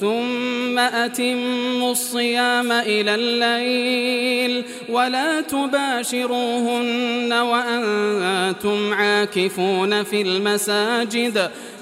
ثم أتموا الصيام إلى الليل ولا تباشروهن وأنتم عاكفون في المساجد.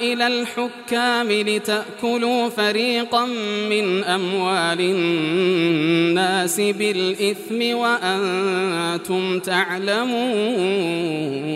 إلى الحكام لتأكلوا فريقا من أموال الناس بالإثم وأنتم تعلمون.